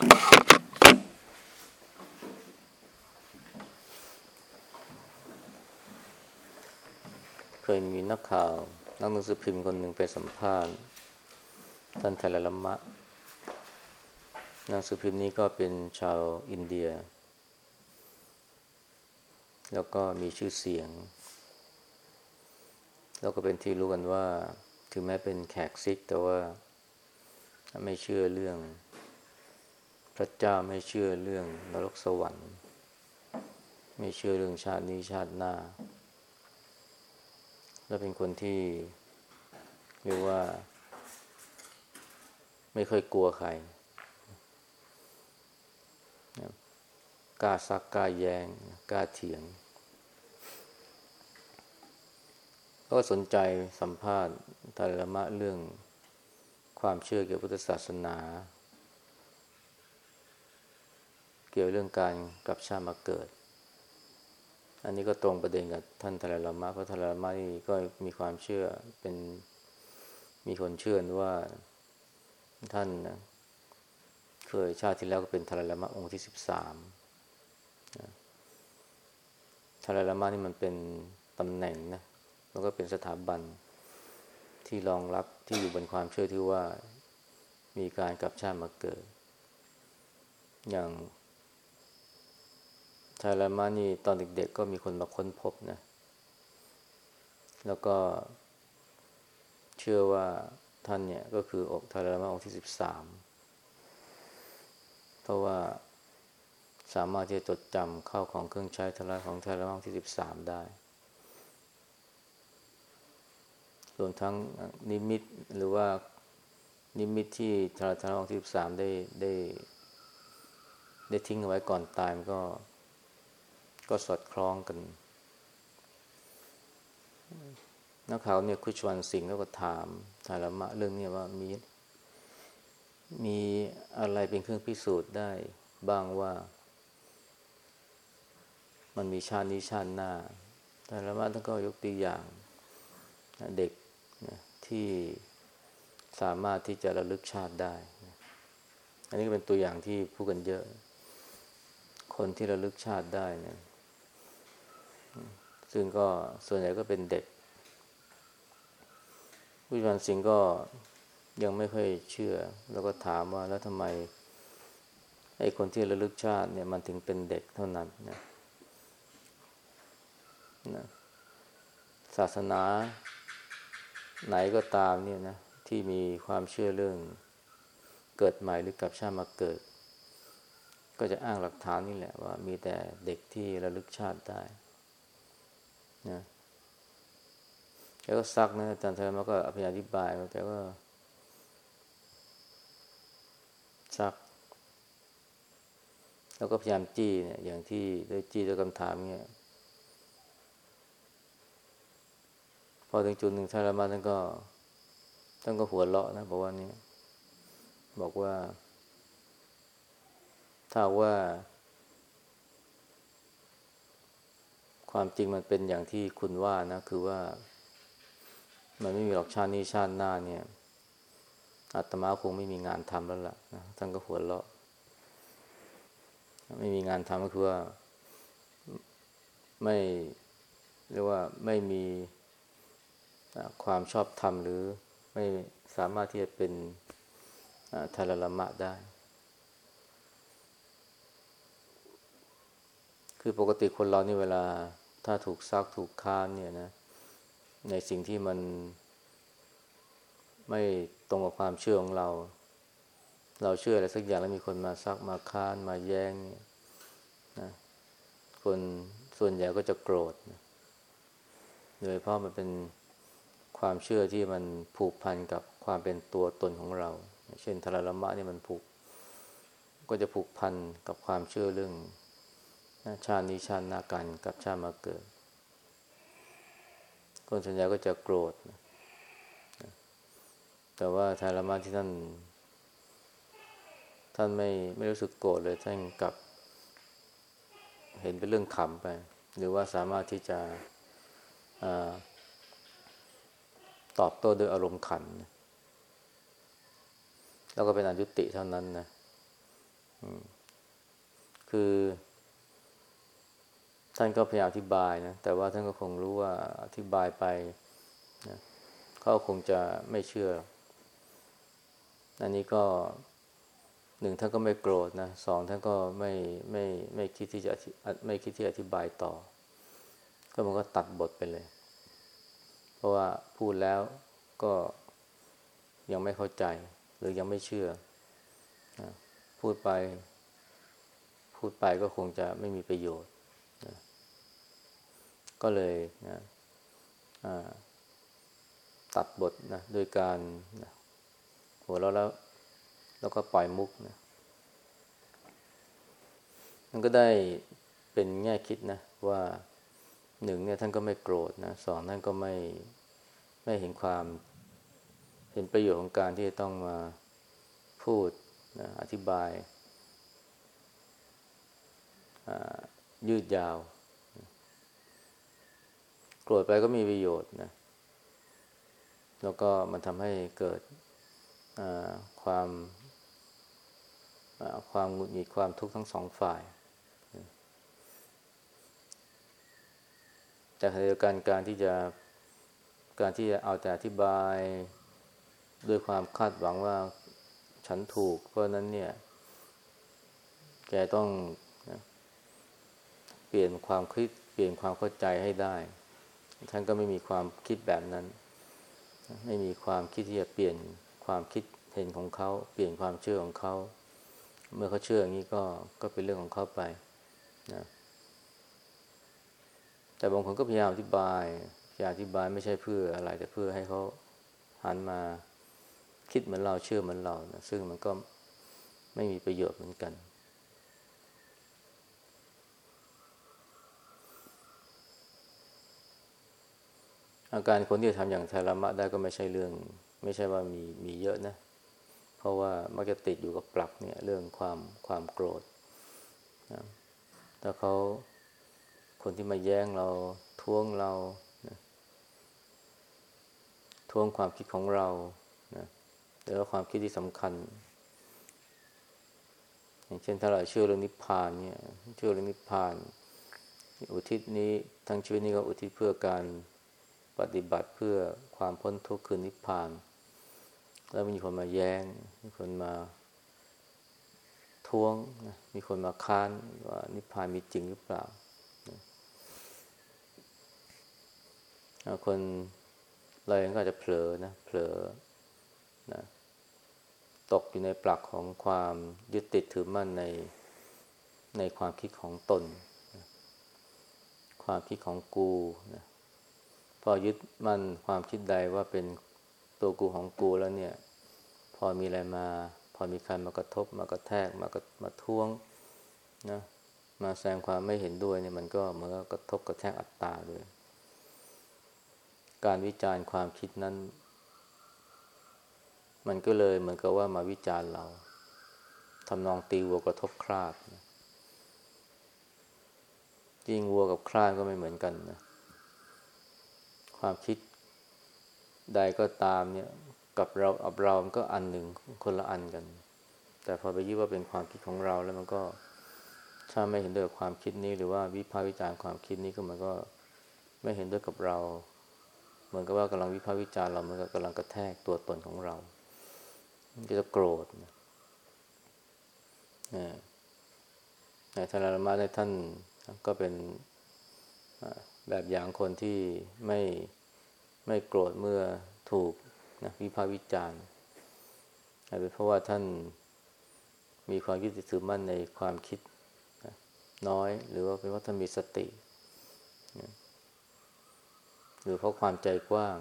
เคยมีนักข่าว นักหนังสือพิมพ์คนหนึ่งไปสัมภาษณ์ ท่านไทยละมะ นังสือพิมพ์นี้ก็เป็นชาวอินเดีย แล้วก็มีชื่อเสียง แล้วก็เป็นที่รู้กันว่า ถึงแม้เป็นแขกซิกแต่ว่าไม่เชื่อเรื่อง ระเจ้าไม่เชื่อเรื่องนรกสวรรค์ ไม่เชื่อเรื่องชาตินี้ชาติหน้า และเป็นคนที่เรียกว่า ไม่เคยกลัวใครกล้าซักกล้าแยงกล้าเถียงก็สนใจสัมภาษณ์ธรรมะเรื่องความเชื่อเกี่ยวกับพุทธศาสนา เกี่ยวเรื่องการกลับชาติมาเกิด อันนี้ก็ตรงประเด็นกับท่านทารามะเพราะทารามะนี่ก็มีความเชื่อเป็นมีคนเชื่อว่าท่านนะเคยชาติที่แล้วก็เป็นทารามะองค์ที่สิบสามทารามะนี่มันเป็นตำแหน่งนะแล้วก็เป็นสถาบันที่รองรับที่อยู่บนความเชื่อที่ว่ามีการกลับชาติมาเกิด อย่าง ทารามานี่ตอนเด็กๆก็มีคนมาค้นพบนะ แล้วก็เชื่อว่าท่านเนี่ยก็คืออกทารามาองค์ที่สิบสามเพราะว่าสามารถที่จะจดจำเข้าของเครื่องใช้ทาราของทารามาองค์ที่สิบสามได้รวมทั้งนิมิตหรือว่านิมิตที่ทาราทาราองที่สิบสามได้ได้ ได้ทิ้งเอาไว้ก่อนตายมันก็ ก็สอดคล้องกัน นักข่าวเนี่ยคุชวันสิงห์ก็ถามสารมะเรื่องนี้ว่ามีมีอะไรเป็นเครื่องพิสูจน์ได้บ้างว่า มันมีชาตินี้ชาติหน้าสารมะท่านก็ยกตัวอย่างเด็กที่สามารถที่จะระลึกชาติได้อันนี้ก็เป็นตัวอย่างที่พูดกันเยอะ คนที่ระลึกชาติได้เนี่ย ซึ่งก็ส่วนใหญ่ก็เป็นเด็กวิจารณ์สิงก็ยังไม่ค่อยเชื่อ แล้วก็ถามว่าแล้วทำไมไอ้คนที่ระลึกชาติเนี่ยมันถึงเป็นเด็กเท่านั้นนะนะศาสนาไหนก็ตามเนี่ยนะที่มีความเชื่อเรื่องเกิดใหม่หรือกลับชาติมาเกิด ก็จะอ้างหลักฐานนี่แหละว่ามีแต่เด็กที่ระลึกชาติได้ นะแกก็ซักนะอาจารย์เธอมาก็อภิอธิบายแกก็ซัก แล้วก็พยายามจี้เนี่ย อย่างที่ได้จี้ด้วยคำถามเนี่ยพอถึงจุดหนึ่งท่านละมาท่านก็ท่านก็หัวเราะนะบอกว่านี่บอกว่า ถ้าว่า ความจริงมันเป็นอย่างที่คุณว่านะ คือว่า มันไม่มีหรอกชาตินี้ชาติหน้าเนี่ยอาตมาคงไม่มีงานทำแล้วล่ะนะท่านก็หัวเราะไม่มีงานทำก็คือว่าไม่เรียกว่าไม่มีความชอบธรรมหรือไม่สามารถที่จะเป็นทารลมะได้ คือปกติคนเรานี่เวลา ถ้าถูกซักถูกค้านเนี่ยนะ ในสิ่งที่มัน ไม่ตรงกับความเชื่อของเรา เราเชื่ออะไรสักอย่างแล้วมีคนมาซักมาค้านมาแย้งเนี่ยนะคนส่วนใหญ่ก็จะโกรธนะโดยเพราะมันเป็นความเชื่อที่มันผูกพันกับความเป็นตัวตนของเรา เช่นทารลมะนี่มันผูก ก็จะผูกพันกับความเชื่อเรื่อง ชาตินี้ชาติหน้ากันกับชาติมาเกิด คนส่วนใหญ่ก็จะโกรธ แต่ว่าทารมะที่ท่าน ท่านไม่ไม่รู้สึกโกรธเลยท่านกลับ เห็นเป็นเรื่องขำไป หรือว่าสามารถที่จะตอบโต้ด้วยอารมณ์ขัน แล้วก็เป็นอนุติเท่านั้นนะคือ ท่านก็พยายามอธิบายนะ แต่ว่าท่านก็คงรู้ว่าอธิบายไปนะเขาคงจะไม่เชื่อ อันนี้ก็หนึ่งท่านก็ไม่โกรธนะสองท่านก็ไม่ไม่ไม่คิดที่จะไม่คิดที่อธิบายต่อ ก็มันก็ตัดบทไปเลย เพราะว่าพูดแล้วก็ยังไม่เข้าใจ หรือยังไม่เชื่อ พูดไป พูดไปก็คงจะไม่มีประโยชน์ ก็เลยนะตัดบทนะโดยการนะหัวเราะแล้ว แล้วก็ปล่อยมุกนะมันก็ได้เป็นแง่คิดนะ ว่าหนึ่งเนี่ยท่านก็ไม่โกรธนะสองท่านก็ไม่ไม่เห็นความเห็นประโยชน์ของการที่จะต้องมาพูดนะอธิบายยืดยาว กรธไปก็มีประโยชน์นะ แล้วก็มันทำให้เกิดความความหงุดหงิดความทุกข์ทั้งสองฝ่าย แต่ขณะเดียวกันการที่จะการที่จะเอาแต่อธิบายด้วยความคาดหวังว่าฉันถูก เพราะนั้นเนี่ย แกต้องเปลี่ยนความคิดเปลี่ยนความเข้าใจให้ได้ ท่านก็ไม่มีความคิดแบบนั้น ไม่มีความคิดที่จะเปลี่ยนความคิดเห็นของเขา เปลี่ยนความเชื่อของเขา เมื่อเขาเชื่ออย่างนี้ก็ก็เป็นเรื่องของเขาไปนะแต่บางคนก็พยายามอธิบายพยายามอธิบายไม่ใช่เพื่ออะไรแต่เพื่อให้เขาหันมาคิดเหมือนเราเชื่อเหมือนเรานะซึ่งมันก็ไม่มีประโยชน์เหมือนกัน อาการคนที่จะทำอย่างไทรมะได้ก็ไม่ใช่เรื่อง ไม่ใช่ว่ามีมีเยอะนะ เพราะว่ามักจะติดอยู่กับปลักเนี่ยเรื่องความความโกรธนะถ้าเขาคนที่มาแย้งเราท้วงเรานะท้วงความคิดของเรานะหรือว่าความคิดที่สำคัญ อย่างเช่นถ้าเราเชื่อเรื่องนิพพานเนี่ยเชื่อเรื่องนิพพาน อุทิศนี้ทั้งชีวิตนี้ก็อุทิศเพื่อการ ปฏิบัติเพื่อความพ้นทุกข์คือนิพพาน แล้วมีคนมาแย้ง มีคนมาท้วงนะมีคนมาค้านว่านิพพานมีจริงหรือเปล่า คนเราเองก็อาจจะเผลอนะเผลอนะตกอยู่ในปลักของความยึดติดถือมั่นในในความคิดของตน ความคิดของกูนะ พอยึดมั่นความคิดใดว่าเป็นตัวกูของกูแล้วเนี่ย พอมีอะไรมา พอมีใครมากระทบมากระแทกมากระมาท้วงนะมาแสดงความไม่เห็นด้วยเนี่ยมันก็มันก็กระทบกระแทกอัตตาด้วย การวิจารณ์ความคิดนั้น มันก็เลยเหมือนกับว่ามาวิจารณ์เราทำนองตีวัวกระทบคราดจริงวัวกับคราดก็ไม่เหมือนกันนะ ความคิดใดก็ตามเนี่ยกับเราอับเรามันก็อันหนึ่งคนละอันกัน แต่พอไปยึดว่าเป็นความคิดของเราแล้วมันก็ถ้าไม่เห็นด้วยความคิดนี้ หรือว่าวิพากษ์วิจารณ์ความคิดนี้ก็มันก็ไม่เห็นด้วยกับเรา เหมือนกับว่ากำลังวิพากษ์วิจารณ์เราเหมือนกับกำลังกระแทกตัวตนของเราก็จะโกรธนะในทารามาในท่านก็เป็น แบบอย่างคนที่ไม่ไม่โกรธเมื่อถูกนะวิพากษ์วิจารณ์เป็นเพราะว่าท่านมีความยึดถือมั่นในความคิดน้อย หรือว่าเป็นว่าท่านมีสติหรือเพราะความใจกว้าง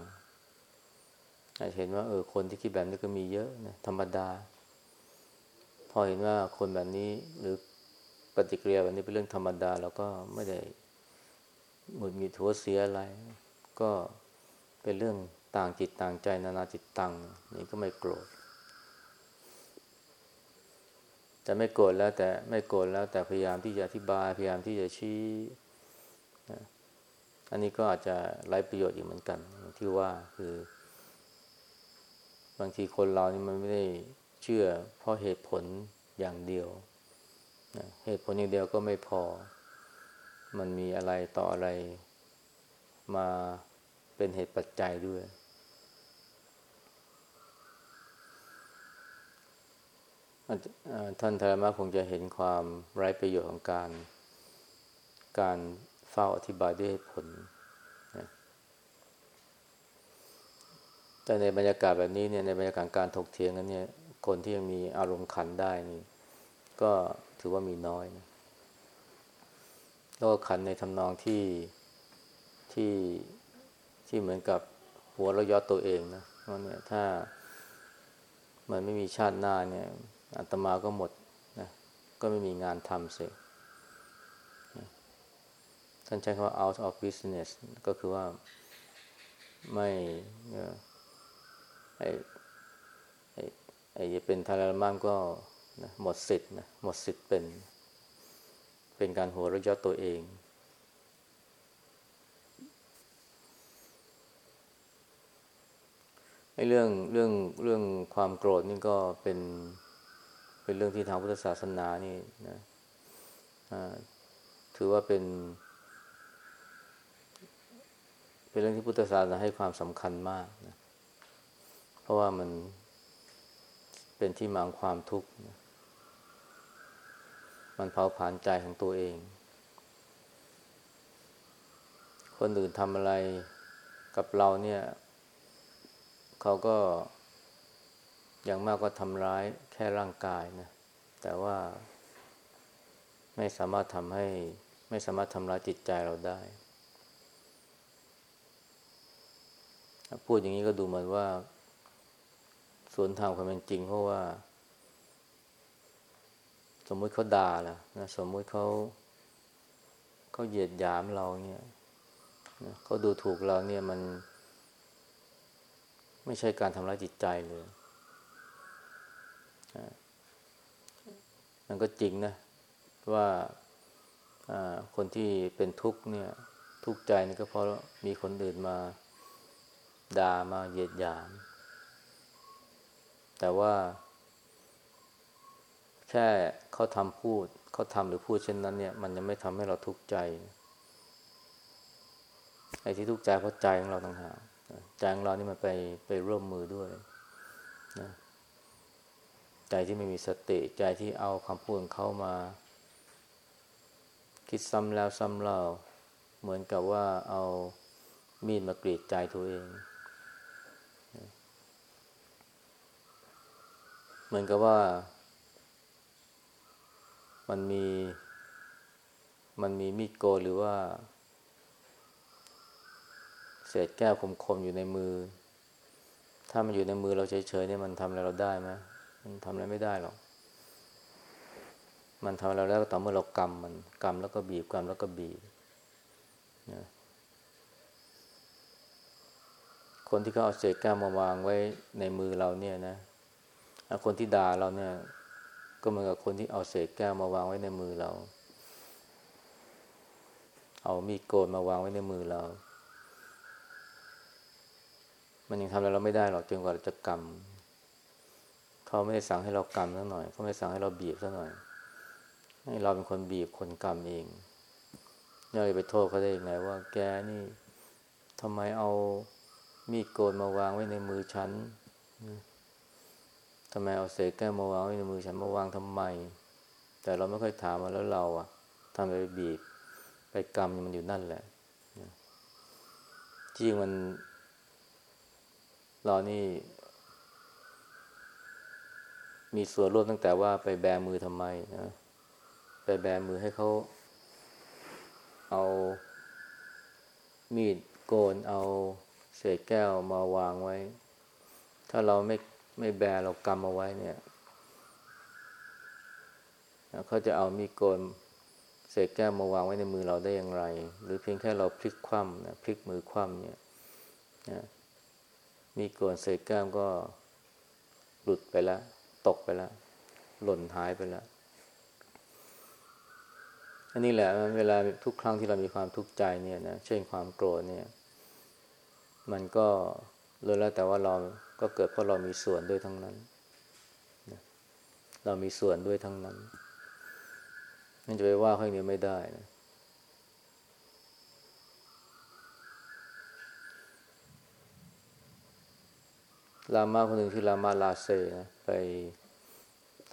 อาจเห็นว่าเออคนที่คิดแบบนี้ก็มีเยอะนะธรรมดา พอเห็นว่าคนแบบนี้หรือปฏิกิริยาแบบนี้เป็นเรื่องธรรมดาเราก็ไม่ได้ หมุดมีถัวเสียอะไร ก็เป็นเรื่องต่างจิตต่างใจนานาจิตตังนี่ก็ไม่โกรธแต่ไม่โกรธแล้วแต่ไม่โกรธแล้วแต่พยายามที่จะอธิบายพยายามที่จะชี้อันนี้ก็อาจจะไร้ประโยชน์อีกเหมือนกัน ที่ว่าคือ บางทีคนเรานี่มันไม่ได้เชื่อเพราะเหตุผลอย่างเดียว เหตุผลอย่างเดียวก็ไม่พอ มันมีอะไรต่ออะไรมาเป็นเหตุปัจจัยด้วย ท่านธรรมะคงจะเห็นความไร้ประโยชน์ของการ การเฝ้าอธิบายด้วยผล แต่ในบรรยากาศแบบนี้เนี่ยในบรรยากาศการถกเถียงกันเนี่ยคนที่ยังมีอารมณ์ขันได้นี่ ก็ถือว่ามีน้อยนะ แล้วก็ขันในทำนองที่ที่ที่เหมือนกับหัวเรายอตัวเองนะเพราะเนี่ยถ้ามันไม่มีชาติหน้าเนี่ยอาตมาก็หมดนะก็ไม่มีงานทำเสร็จท่านใช้คำว่า out of business ก็คือว่าไม่ไอ้ไอ้ไอ้จะเป็นทารามั่งก็นะหมดสิทธิ์นะหมดสิทธิ์เป็น เป็นการหัวเราะยอดตัวเอง ไอ้เรื่องเรื่องเรื่องความโกรธนี่ก็เป็นเป็นเรื่องที่ทางพุทธศาสนานี่นะถือว่าเป็น เป็นเรื่องที่พุทธศาสนาให้ความสำคัญมากนะ เพราะว่ามันเป็นที่มาของความทุกข์นะ มันเผาผลาญใจของตัวเอง คนอื่นทำอะไรกับเราเนี่ย เขาก็อย่างมากก็ทำร้ายแค่ร่างกายนะ แต่ว่าไม่สามารถทำให้ ไม่สามารถทำร้ายจิตใจเราได้พูดอย่างนี้ก็ดูเหมือนว่า สวนทางความเป็นจริงเพราะว่า สมมุติเขาด่าล่ะนะสมมุติเขาเขาเหยียดหยามเราเนี่ยเขาดูถูกเราเนี่ยมัน ไม่ใช่การทำร้ายจิตใจเลยมันก็จริงนะว่าคนที่เป็นทุกข์เนี่ย ทุกข์ใจนี่ก็เพราะมีคนอื่นมาด่ามาเหยียดหยาม แต่ว่า แค่เขาทำพูดเขาทำหรือพูดเช่นนั้นเนี่ย มันยังไม่ทำให้เราทุกข์ใจ ไอ้ที่ทุกข์ใจเพราะใจของเราต่างหากใจของเรานี่มันไปไปร่วมมือด้วยนะใจที่ไม่มีสติใจที่เอาคำพูดของเขามา คิดซ้ำแล้วซ้ำเล่าเหมือนกับว่าเอามีดมากรีดใจตัวเอง เหมือนกับว่า มันมี มันมีมีดโกหรือว่า เศษแก้วคมๆอยู่ในมือ ถ้ามันอยู่ในมือเราเฉยๆเนี่ยมันทำอะไรเราได้ไหมมันทำอะไรไม่ได้หรอก มันทำเราแล้วต่อเมื่อเรากำมันกำแล้วก็บีบกำแล้วก็บีบนะคนที่เขาเอาเศษแก้วมาวางไว้ในมือเราเนี่ยนะคนที่ด่าเราเนี่ย ก็เหมือนกับคนที่เอาเศษแก้วมาวางไว้ในมือเรา เอามีดโกนมาวางไว้ในมือเรา มันยังทำอะไรเราไม่ได้หรอกจนกว่าเราจะกำเขาไม่ได้สั่งให้เรากรรมสักหน่อยเขาไม่สั่งให้เราบีบสักหน่อยให้เราเป็นคนบีบคนกรรมเองเราไปโทษเขาได้ยังไงว่า แกนี่ทำไมเอามีดโกนมาวางไว้ในมือฉัน ทำไมเอาเศษแก้วมาวางไว้ในมือฉันมาวางทำไม แต่เราไม่ค่อยถามมาแล้วเราอะทำไปบีบ ไปกรรมมันอยู่นั่นแหละจริงมัน เรานี่ มีส่วนร่วมตั้งแต่ว่าไปแบมือทำไมนะไปแบมือให้เขาเอามีดโกนเอาเศษแก้วมาวางไว้ ถ้าเราไม่ ไม่แบเรากำเอาไว้เนี่ยเขาจะเอามีโกนเศษแก้วมาวางไว้ในมือเราได้อย่างไร หรือเพียงแค่เราพลิกคว่ำนะพลิกมือคว่ำเนี่ยมีโกนเศษแก้วก็หลุดไปแล้ว ตกไปแล้ว หล่นหายไปแล้ว อันนี้แหละเวลาทุกครั้งที่เรามีความทุกข์ใจเนี่ยนะเช่นความโกรธเนี่ย มันก็เลยแล้วแต่ว่าเรา ก็เกิดเพราะเรามีส่วนด้วยทั้งนั้น เรามีส่วนด้วยทั้งนั้นมันจะไปว่าเขาอนี้ไม่ได้นะลามาคนหนึ่งคือลามาลาเซนะไป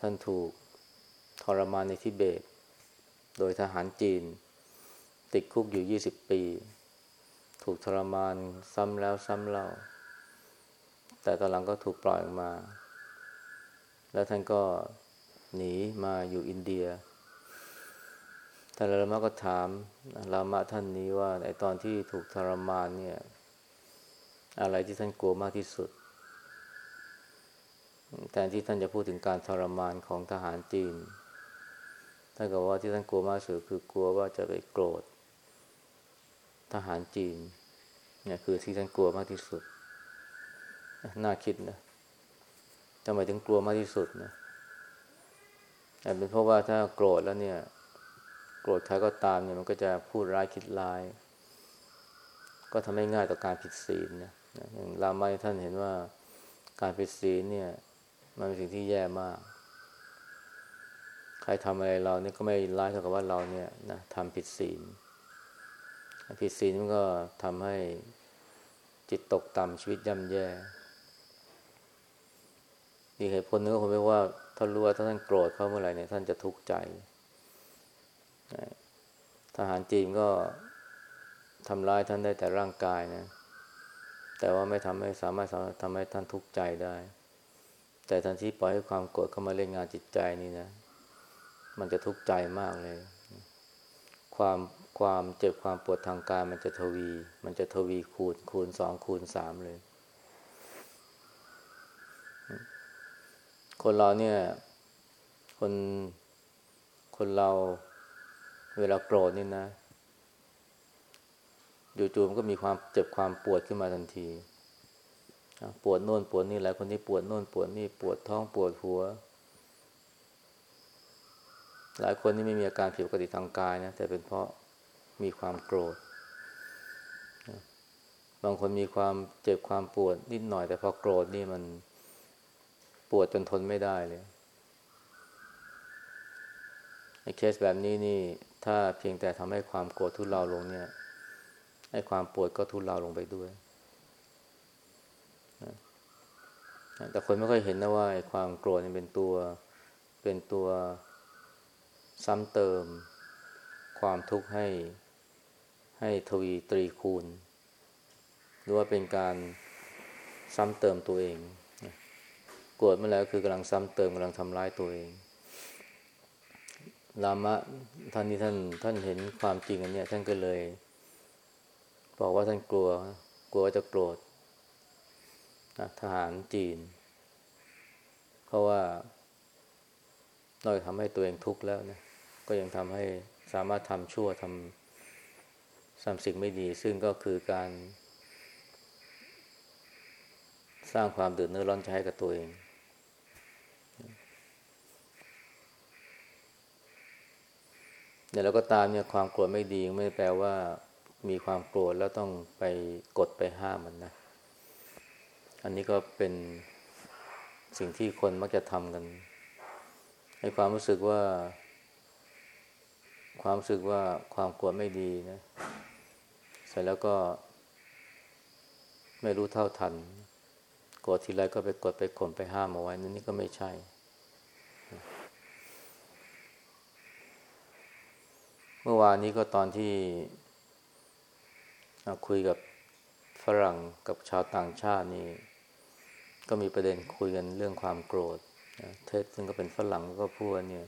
ท่านถูกทรมานในทิเบต โดยทหารจีน ติดคุกอยู่ยี่สิบปี ถูกทรมานซ้ำแล้วซ้ำเล่า แต่ตอนหลังก็ถูกปล่อยออกมา แล้วท่านก็หนีมาอยู่อินเดีย ท่านลามะก็ถามลามะท่านนี้ว่าไอตอนที่ถูกทรมานเนี่ย อะไรที่ท่านกลัวมากที่สุด แทนที่ท่านจะพูดถึงการทรมานของทหารจีน ท่านก็ว่าที่ท่านกลัวมากสุดคือกลัวว่าจะไปโกรธ ทหารจีนเนี่ยคือที่ท่านกลัวมากที่สุด น่าคิดนะทำไมถึงกลัวมากที่สุดนะแต่เป็นเพราะว่าถ้าโกรธแล้วเนี่ย โกรธใครก็ตามเนี่ยมันก็จะพูดร้ายคิดร้าย ก็ทำให้ง่ายต่อการผิดศีลนะอย่างรามาท่านเห็นว่าการผิดศีลเนี่ย มันเป็นสิ่งที่แย่มาก ใครทำอะไรเราเนี่ยก็ไม่ร้ายเท่ากับว่าเราเนี่ยนะทำผิดศีลผิดศีลมันก็ทำให้จิตตกต่ำชีวิตย่ำแย่ อีกเหตุผลนึงก็คงไม่ว่าท่ารู้ว่าถ้าท่านโกรธเขาเมื่อไหร่เนี่ยท่านจะทุกข์ใจ ทหารจีนก็ทำร้ายท่านได้แต่ร่างกายนะ แต่ว่าไม่ทำให้สามารถทำให้ท่านทุกข์ใจได้ แต่ทันทีปล่อยให้ความโกรธเข้ามาเล่นงานจิตใจนี่นะ มันจะทุกข์ใจมากเลย ความความเจ็บความปวดทางกายมันจะทวี มันจะทวีคูณคูณสองคูณสามเลย คนเราเนี่ย คนคนเราเวลาโกรธนี่นะจู่ๆมันก็มีความเจ็บความปวดขึ้นมาทันที ปวดโน่นปวดนี่หลายคนที่ปวดโน่นปวดนี่ปวดท้องปวดหัว หลายคนนี่ไม่มีอาการผิดปกติทางกายนะแต่เป็นเพราะมีความโกรธ บางคนมีความเจ็บความปวดนิดหน่อย แต่พอโกรธนี่มัน ปวดจนทนไม่ได้เลยในเคสแบบนี้นี่ ถ้าเพียงแต่ทำให้ความโกรธทุเลาลงเนี่ยให้ความปวดก็ทุเลาลงไปด้วยแต่คนไม่ค่อยเห็นนะว่าความโกรธเป็นตัวเป็นตัวซ้ำเติม ความทุกข์ให้ให้ทวีตรีคูณ หรือว่าเป็นการซ้ำเติมตัวเอง โกรธเมื่อไรก็คือกำลังซ้ำเติมกำลังทำร้ายตัวเองลามะท่านนี้ท่านท่านเห็นความจริงอันนี้ท่านก็เลย บอกว่าท่านกลัว กลัวว่าจะโกรธทหารจีน เพราะว่านอกจากทำให้ตัวเองทุกข์แล้วนะก็ยังทำให้สามารถทำชั่วทำสามสิ่งไม่ดี ซึ่งก็คือการ สร้างความเดือดเนื้อร้อนใจให้กับตัวเอง เนี่ยเราก็ตามเนี่ยความโกรธไม่ดีไม่แปลว่ามีความโกรธแล้วต้องไปกดไปห้ามมันนะ อันนี้ก็เป็นสิ่งที่คนมักจะทำกัน ให้ความรู้สึกว่า ความรู้สึกว่าความโกลัวไม่ดีนะ เสร็จแล้วก็ ไม่รู้เท่าทันโกดทีไรก็ไปกดไปข่มไปห้ามเอาไว้นั่นนี่ก็ไม่ใช่ เมื่อวานนี้ก็ตอนที่คุยกับฝรั่งกับชาวต่างชาตินี่ก็มีประเด็นคุยกันเรื่องความโกรธเท็ดซึ่งก็เป็นฝรั่งก็พูดเนี่ย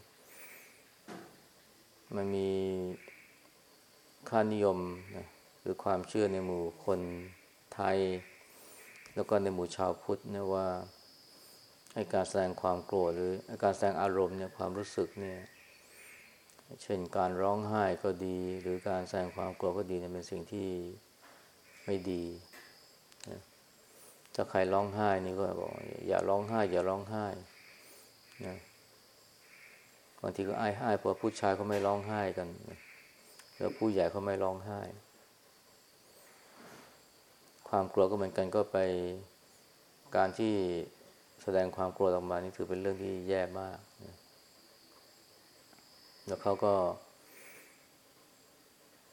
มันมีค่านิยมนะหรือความเชื่อในหมู่คนไทย แล้วก็ในหมู่ชาวพุทธเนี่ยว่าให้การแสดงความโกรธหรือการแสดงอารมณ์เนี่ยความรู้สึกเนี่ย เช่นการร้องไห้ก็ดี หรือการแสดงความโกรธก็ดีเนี่ยเป็นสิ่งที่ไม่ดีถ้าใครร้องไห้นี่ก็บอกอย่าร้องไห้ อย่าร้องไห้นะบางทีก็ไอ้ไห้เพราะผู้ชายเขาไม่ร้องไห้กันแล้วผู้ใหญ่เขาไม่ร้องไห้ ความกลัวก็เหมือนกันก็ไปการที่แสดงความกลัวออกมานี่ถือเป็นเรื่องที่แย่มาก แล้วเขาก็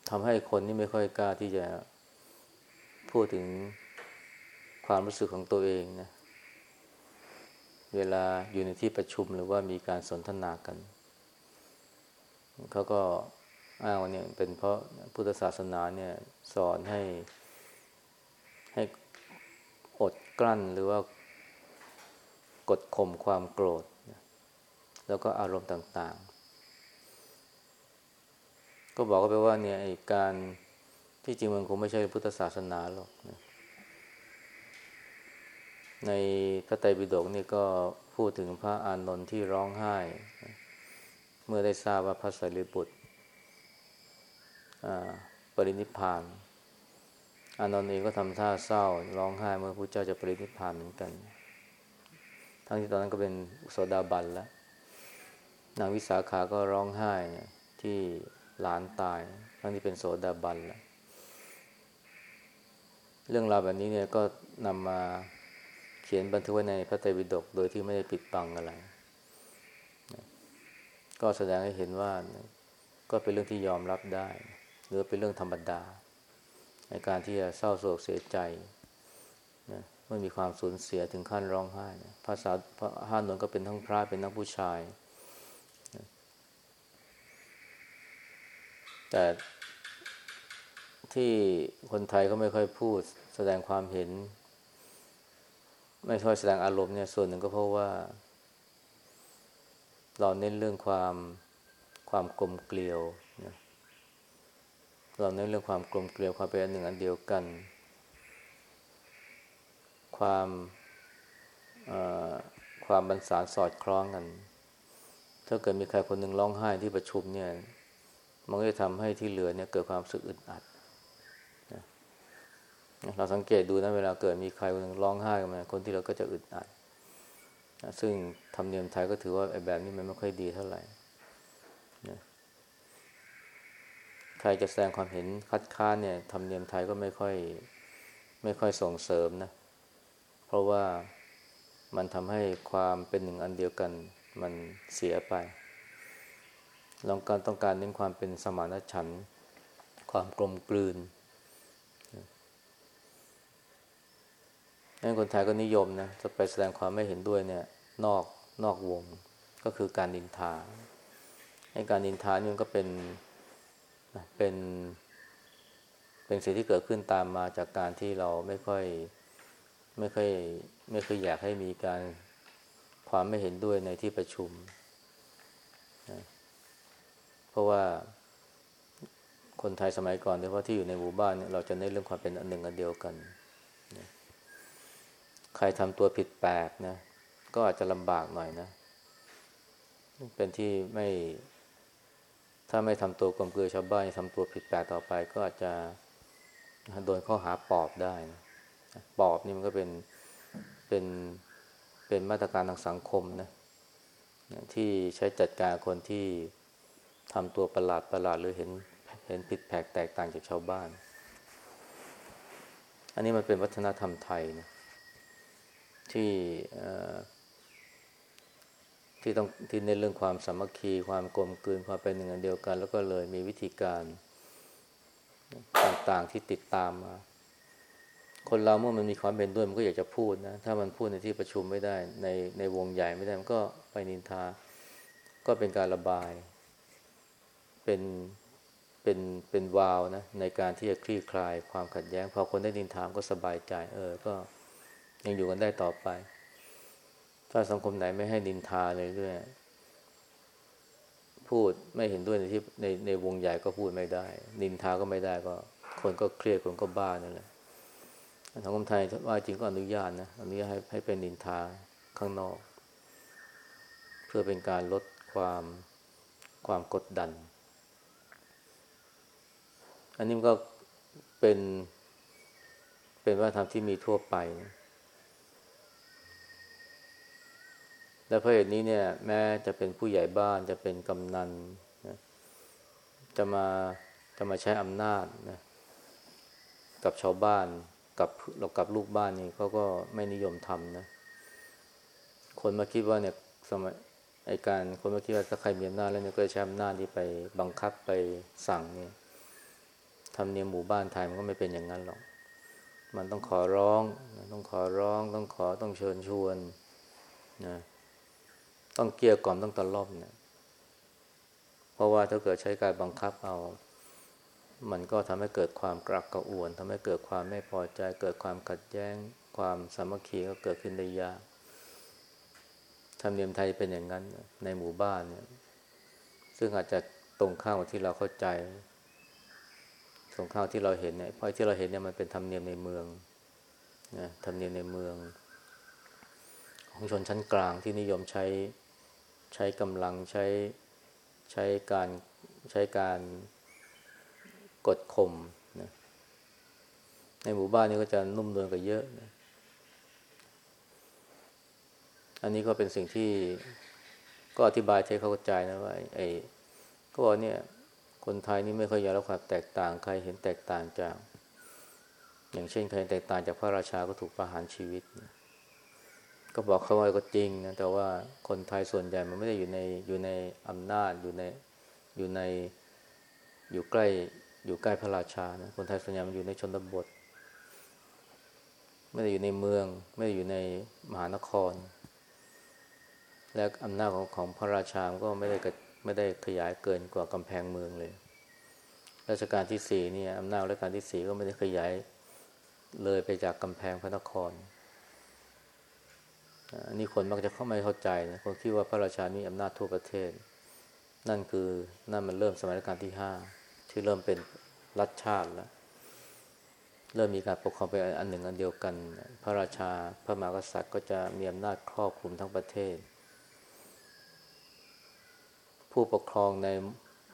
ทำให้คนนี่ไม่ค่อยกล้าที่จะพูดถึงความรู้สึกของตัวเองนะ เวลาอยู่ในที่ประชุมหรือว่ามีการสนทนากัน เขาก็อ้างว่าเนี่ยเป็นเพราะพุทธศาสนาเนี่ยสอนให้ให้อดกลั้นหรือว่ากดข่มความโกรธ แล้วก็อารมณ์ต่างๆ ก็บอกก็ไปว่าเนี่ยการที่จริงมันคงไม่ใช่พุทธศาสนาหรอกนะในพระไตรปิฎกนี่ก็พูดถึงพระอานนท์ที่ร้องไห้ เมื่อได้ทราบว่าพระสารีบุตรปรินิพานอานนท์เองก็ทำท่าเศร้า ร้องไห้เมื่อพระเจ้าจะปรินิพานเหมือนกัน ทั้งที่ตอนนั้นก็เป็นโสดาบันแล้ว นางวิสาขาก็ร้องไห้ที่ หลานตายทั้งที่เป็นโสดาบันแล้วเรื่องราวแบบนี้เนี่ยก็นำมาเขียนบันทึกไว้ในพระไตรปิฎกโดยที่ไม่ได้ปิดบังอะไร ก็แสดงให้เห็นว่าก็เป็นเรื่องที่ยอมรับได้ หรือเป็นเรื่องธรรมดา ในการที่จะเศร้าโศกเสียใจนะเมื่อมีความสูญเสียถึงขั้นร้องไห้นะภาษาพระห้านนก็เป็นทั้งพระเป็นทั้งผู้ชายนะ แต่ที่คนไทยเขาไม่ค่อยพูดแสดงความเห็น ไม่ค่อยแสดงอารมณ์เนี่ยส่วนหนึ่งก็เพราะว่า เราเน้นเรื่องความความกลมเกลียวนะเราเน้นเรื่องความกลมเกลียวความเป็นอันหนึ่งอันเดียวกัน ความความบรรสานสอดคล้องกัน ถ้าเกิดมีใครคนหนึ่งร้องไห้ที่ประชุมเนี่ย มันก็จะทำให้ที่เหลือเนี่ยเกิดความสึกอึดอัดเราสังเกตดูนะเวลาเกิดมีใครคนนึงร้องไห้กันมาคนที่เราก็จะอึดอัดซึ่งธรรมเนียมไทยก็ถือว่าแบบนี้มันไม่ค่อยดีเท่าไหร่นะใครจะแสดงความเห็นคัดค้านเนี่ยธรรมเนียมไทยก็ไม่ค่อยไม่ค่อยส่งเสริมนะ เพราะว่ามันทำให้ความเป็นหนึ่งอันเดียวกันมันเสียไป ลองการต้องการเน้นความเป็นสมานฉันท์ความกลมกลืนนั้นคนไทยก็นิยมนะจะไปแสดงความไม่เห็นด้วยเนี่ย นอกนอกวงก็คือการนินทาให้การนินทานี่มันก็เป็นเป็น เป็นสิ่งที่เกิดขึ้นตามมาจากการที่เราไม่ค่อยไม่ค่อยไม่ค่อยอยากให้มีการความไม่เห็นด้วยในที่ประชุม เพราะว่าคนไทยสมัยก่อนโดยเฉพาะที่อยู่ในหมู่บ้านเนี่ยเราจะเน้นเรื่องความเป็นอันหนึ่งอันเดียวกันใครทำตัวผิดแปลกนะก็อาจจะลำบากหน่อยนะ เป็นที่ไม่ ถ้าไม่ทำตัวกลมเกลือชาวบ้านทำตัวผิดแปลกต่อไป ก็อาจจะโดนข้อหาปอบได้นะปอบนี่มันก็เป็นเป็นเป็นมาตรการทางสังคมนะที่ใช้จัดการคนที่ ทำตัวประหลาดประหลาดหรือเห็นเห็นผิดแผกแตกต่างจากชาวบ้าน อันนี้มันเป็นวัฒนธรรมไทยนะที่ที่ต้องที่เน้นเรื่องความสามัคคี ความกลมกลืนความเป็นหนึ่งอันเดียวกัน แล้วก็เลยมีวิธีการต่างๆที่ติดตามมา คนเราเมื่อมันมีความเป็นด้วยมันก็อยากจะพูดนะ ถ้ามันพูดในที่ประชุมไม่ได้ ในในวงใหญ่ไม่ได้มันก็ไปนินทา ก็เป็นการระบาย เป็นเป็นเป็นวาวนะในการที่จะคลี่คลายความขัดแย้ง พอคนได้นินทามก็สบายใจ เออ ก็ยังอยู่กันได้ต่อไป ถ้าสังคมไหนไม่ให้ดินทาเลยด้วยพูดไม่เห็นด้วยในที่ในในวงใหญ่ก็พูดไม่ได้ดินทาก็ไม่ได้ก็ คนก็เครียดคนก็บ้านั่นแหละสังคมไทยว่าจริงก็อนุญาตนะอนุญาตให้ให้เป็นดินทาข้างนอก เพื่อเป็นการลดความความกดดัน อันนี้ก็เป็น เป็นวัฒนธรรมที่มีทั่วไปนะและเพราะเหตุนี้เนี่ย แม้จะเป็นผู้ใหญ่บ้านจะเป็นกำนันนะจะมาจะมาใช้อำนาจนะกับชาวบ้านกับเรากับลูกบ้านนี่เขาก็ไม่นิยมทำนะ คนมาคิดว่าเนี่ยสมัยไอการคนมาคิดว่าถ้าใครมีอำนาจแล้วเนี่ยก็จะใช้อำนาจนี้ไปบังคับไปสั่งเนี่ย ทำเนียมหมู่บ้านไทยมันก็ไม่เป็นอย่างนั้นหรอก มันต้องขอร้อง ต้องขอร้อง ต้องขอต้องเชิญชวนนะต้องเกลี้ยกล่อมต้องตะล่อมเนี่ยเพราะว่าถ้าเกิดใช้การบังคับเอา มันก็ทำให้เกิดความกรักกระอ่วนทำให้เกิดความไม่พอใจ เกิดความขัดแย้ง ความสามัคคีก็เกิดขึ้นได้ยากธรรมเนียมไทยเป็นอย่างนั้นในหมู่บ้านเนี่ย ซึ่งอาจจะตรงข้ามกับที่เราเข้าใจ ตรงข้ามที่เราเห็นเนี่ยเพราะที่เราเห็นเนี่ยมันเป็นธรรมเนียมในเมืองนะธรรมเนียมในเมือง ของชนชั้นกลางที่นิยมใช้ใช้กำลังใช้ใช้การใช้การกดข่มนะในหมู่บ้านนี้ก็จะนุ่มนวลกว่าเยอะนะอันนี้ก็เป็นสิ่งที่ก็อธิบายให้เข้าใจนะว่าไอ้ก็บอกเนี่ย คนไทยนี่ไม่ค่อยยอมรับความแตกต่างใครเห็นแตกต่างจาก อย่างเช่นใครแตกต่างจากพระราชาก็ถูกประหารชีวิตนะก็บอกเขาว่าก็จริงนะแต่ว่าคนไทยส่วนใหญ่มันไม่ได้อยู่ในอยู่ในอำนาจอยู่ในอยู่ในอยู่ใกล้อยู่ใกล้พระราชานะคนไทยส่วนใหญ่มันอยู่ในชนบท ไม่ได้อยู่ในเมือง ไม่ได้อยู่ในมหานคร และอำนาจของของพระราชาก็ไม่ได้ ไม่ได้ขยายเกินกว่ากำแพงเมืองเลย รัชกาลที่สี่เนี่ยอำนาจรัชกาลที่สี่ก็ไม่ได้ขยายเลยไปจากกำแพงพระนครอันนี้คนมักจะเข้าไม่เข้าใจนะคนคิดว่าพระราชามีอำนาจทั่วประเทศ นั่นคือนั่นมันเริ่มสมัยรัชกาลที่ห้าที่เริ่มเป็นรัฐชาติแล้ว เริ่มมีการปกครองไปอันหนึ่งอันเดียวกัน พระราชาพระมหากษัตริย์ก็จะมีอำนาจครอบคลุมทั้งประเทศ ผู้ปกครองใน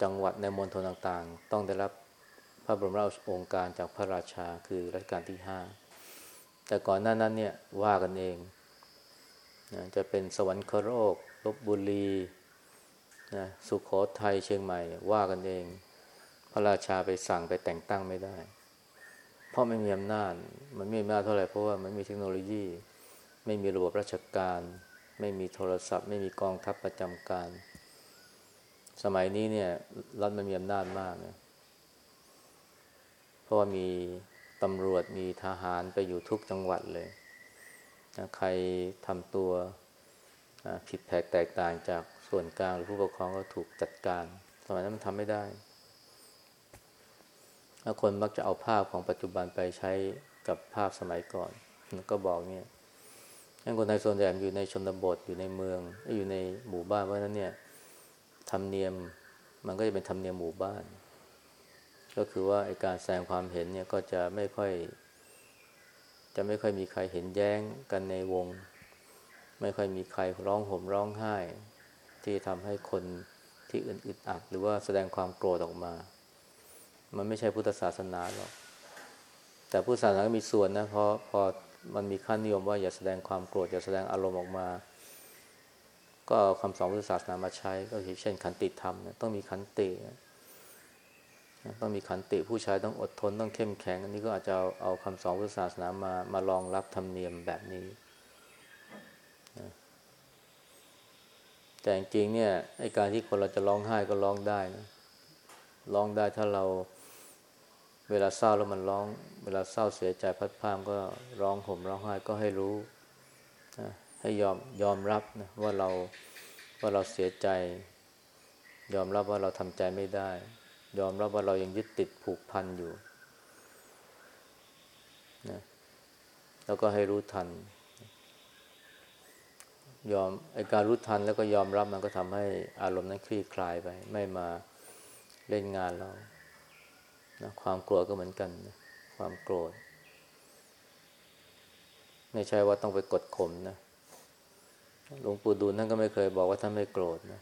จังหวัดในมณฑลต่างๆ ต้องได้รับพระบรมราชโองการจากพระราชาคือรัชกาลที่ห้าแต่ก่อนหน้านั้นเนี่ยว่ากันเองนะจะเป็นสวรรคโลกลบบุรีนะสุขโขทัยเชียงใหม่ ว่ากันเอง พระราชาไปสั่งไปแต่งตั้งไม่ได้ เพราะไม่มีอำนาจมันไม่มีอำนาจเท่าไหร่เพราะว่ามันมีเทคโนโลยี ไม่มีระบบราชการ ไม่มีโทรศัพท์ ไม่มีกองทัพประจำการ สมัยนี้เนี่ยรัฐมันมีอำนาจมากนะเพราะว่ามีตำรวจมีทหารไปอยู่ทุกจังหวัดเลยนะใครทำตัวนะผิดแผกแตกต่างจากส่วนกลางหรือผู้ปกครองก็ถูกจัดการ สมัยนั้นมันทำไม่ได้แล้วคนมักจะเอาภาพของปัจจุบันไปใช้กับภาพสมัยก่อน ก็บอกเนี่ยคนไทยส่วนใหญ่อยู่ในชนบทอยู่ในเมือง อยู่ในหมู่บ้านเพราะนั้นเนี่ย ธรรมเนียมมันก็จะเป็นธรรมเนียมหมู่บ้าน ก็คือว่าไอการแสดงความเห็นเนี่ยก็จะไม่ค่อย จะไม่ค่อยมีใครเห็นแย้งกันในวง ไม่ค่อยมีใครร้องห่มร้องไห้ ที่ทำให้คนที่อื่นอึดอัดหรือว่าแสดงความโกรธออกมา มันไม่ใช่พุทธศาสนาหรอกแต่พุทธศาสนาก็มีส่วนนะเพราะพอมันมีขั้นนิยมว่าอย่าแสดงความโกรธอย่าแสดงอารมณ์ออกมา ก็เอาคำสอนพุทธศาสนามาใช้ ก็เช่นขันติธรรมนะต้องมีขันตินะต้องมีขันติผู้ชายต้องอดทนต้องเข้มแข็ง อันนี้ก็อาจจะเอาเอาคำสอนพุทธศาสนามามารองรับธรรมเนียมแบบนี้แต่จริงเนี่ยไอการที่คนเราจะร้องไห้ก็ร้องได้นะร้องได้ถ้าเราเวลาเศร้าแล้วมันร้อง เวลาเศร้าเสียใจพัดพามก็ร้องห่มร้องไห้ก็ให้รู้ ให้ยอมยอมรับนะว่าเราว่าเราเสียใจ ยอมรับว่าเราทำใจไม่ได้ ยอมรับว่าเรายังยึดติดผูกพันอยู่นะแล้วก็ให้รู้ทัน ยอมไอการรู้ทันแล้วก็ยอมรับมันก็ทำให้อารมณ์นั้นคลี่คลายไป ไม่มาเล่นงานเรานะความโกรธก็เหมือนกันนะความโกรธ ไม่ใช่ว่าต้องไปกดข่มนะ หลวงปู่ดูลท่านก็ไม่เคยบอกว่าท่านไม่โกรธนะ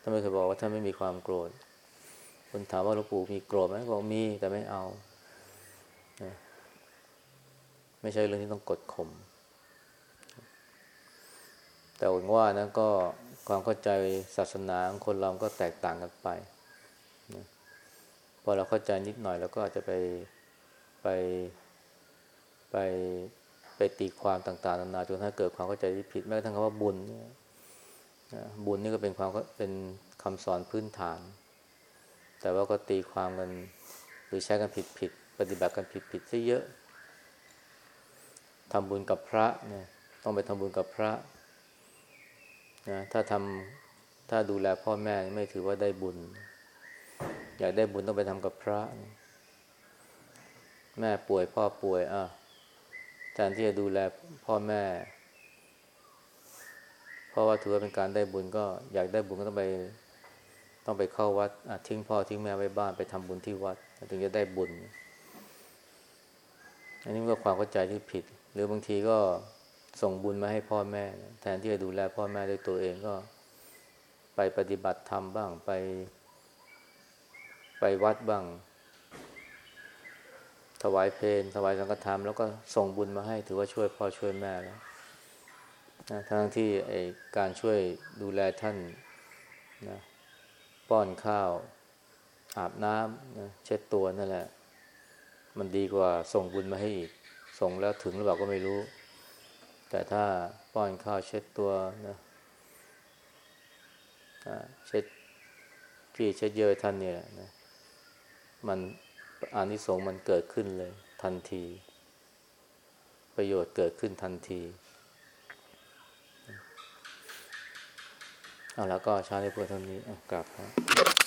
ท่านไม่เคยบอกว่าท่านไม่มีความโกรธคนถามว่าหลวงปู่มีโกรธไหมบอกมีแต่ไม่เอาไม่ใช่เรื่องที่ต้องกดข่มแต่ว่านะก็ความเข้าใจศาสนาของคนเราก็แตกต่างกันไปนะพอเราเข้าใจนิดหน่อยเราก็อาจจะไปไปไป ไปตีความต่างๆนานาจนถ้าเกิดความเข้าใจที่ผิดแม้กระทั่งคำว่าบุญเนี่ยบุญนี่ก็เป็นความเป็นคำสอนพื้นฐาน แต่ว่าก็ตีความกันหรือใช้กันผิดผิดปฏิบัติกันผิดผิดซะเยอะทำบุญกับพระเนี่ยต้องไปทำบุญกับพระนะถ้าทำถ้าดูแลพ่อแม่ไม่ถือว่าได้บุญ อยากได้บุญต้องไปทำกับพระ แม่ป่วยพ่อป่วยอะ แทนที่จะดูแลพ่อแม่ เพราะว่าถือว่าเป็นการได้บุญก็อยากได้บุญก็ต้องไป ต้องไปเข้าวัดทิ้งพ่อทิ้งแม่ไว้บ้านไปทำบุญที่วัด ถึงจะได้บุญ อันนี้ก็ความเข้าใจที่ผิด หรือบางทีก็ส่งบุญมาให้พ่อแม่ แทนที่จะดูแลพ่อแม่ด้วยตัวเองก็ไปปฏิบัติธรรมบ้างไป ไปวัดบ้าง ถวายเพลงถวายสังฆทานแล้วก็ส่งบุญมาให้ ถือว่าช่วยพ่อช่วยแม่แล้วนะทั้งที่ไอการช่วยดูแลท่านนะป้อนข้าว อาบน้ำนะเช็ดตัวนั่นแหละ มันดีกว่าส่งบุญมาให้อีก ส่งแล้วถึงหรือเปล่าก็ไม่รู้ แต่ถ้าป้อนข้าวเช็ดตัวนะอ่าเช็ดพี่เช็ดเยอะท่านเนี่ยนะมัน อานิสงส์มันเกิดขึ้นเลย ทันที ประโยชน์เกิดขึ้นทันทีเอาแล้วก็ชาในพื่อเท่านี้กลับครับ